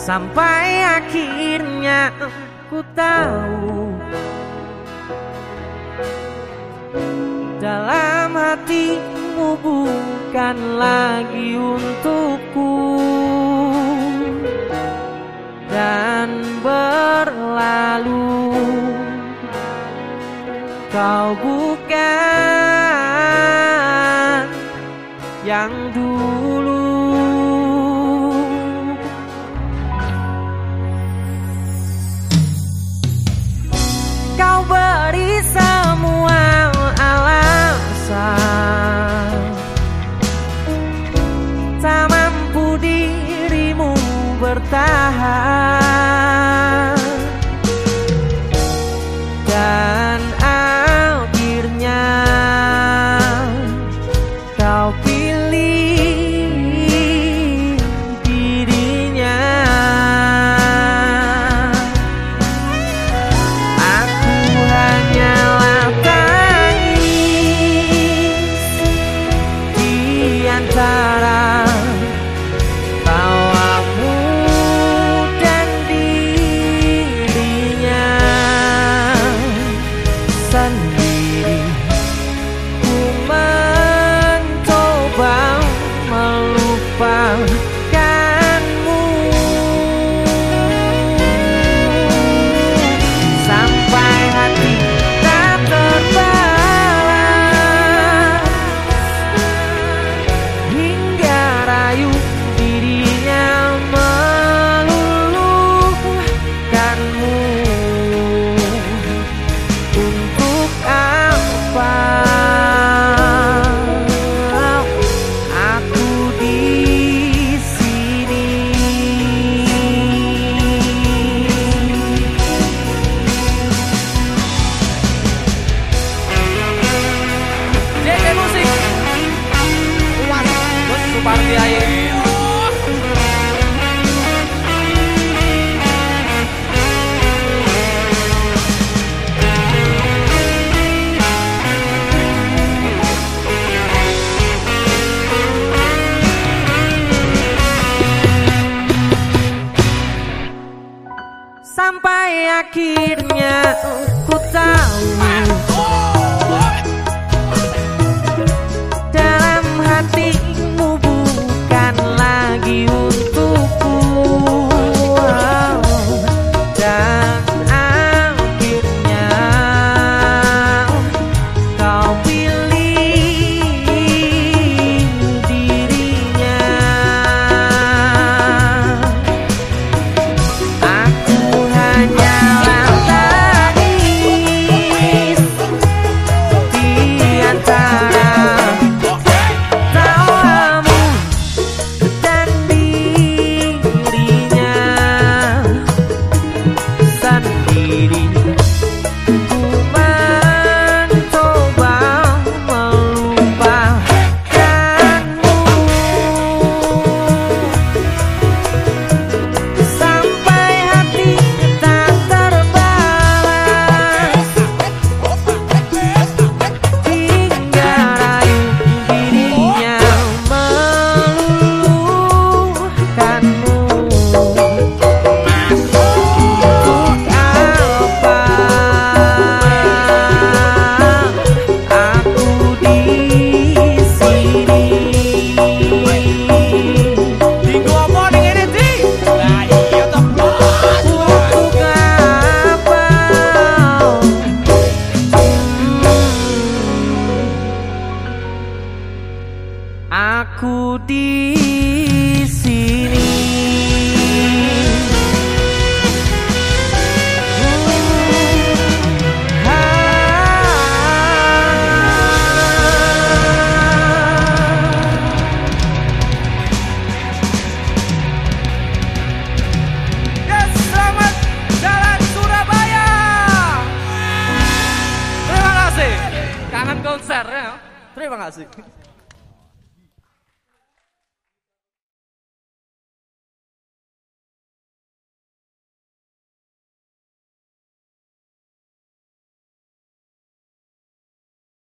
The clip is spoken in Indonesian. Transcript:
Sampai akhirnya ku tahu Dalam hatimu bukan lagi untukku Dan berlalu. Kau bukan yang dulu. Dan akhirnya kau pilih dirinya. Aku hanyalah tangis di antara Anh Sampai akhirnya ku tahu. Dalam hati Terima kasih.